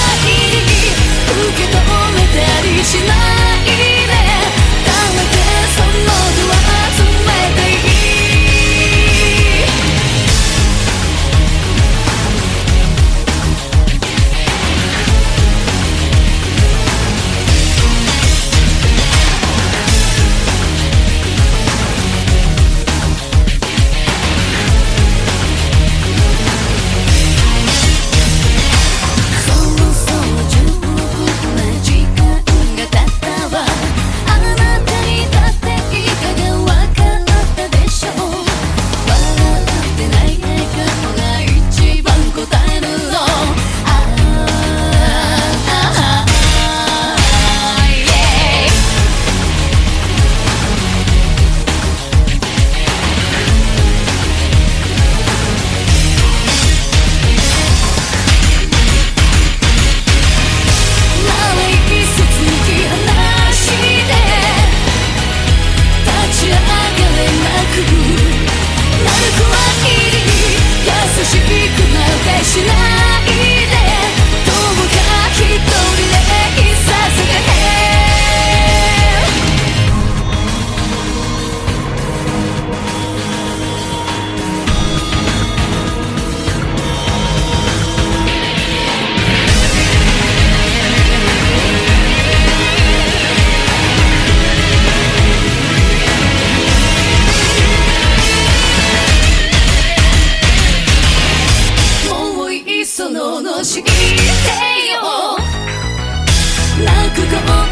受け止めたりしない。落語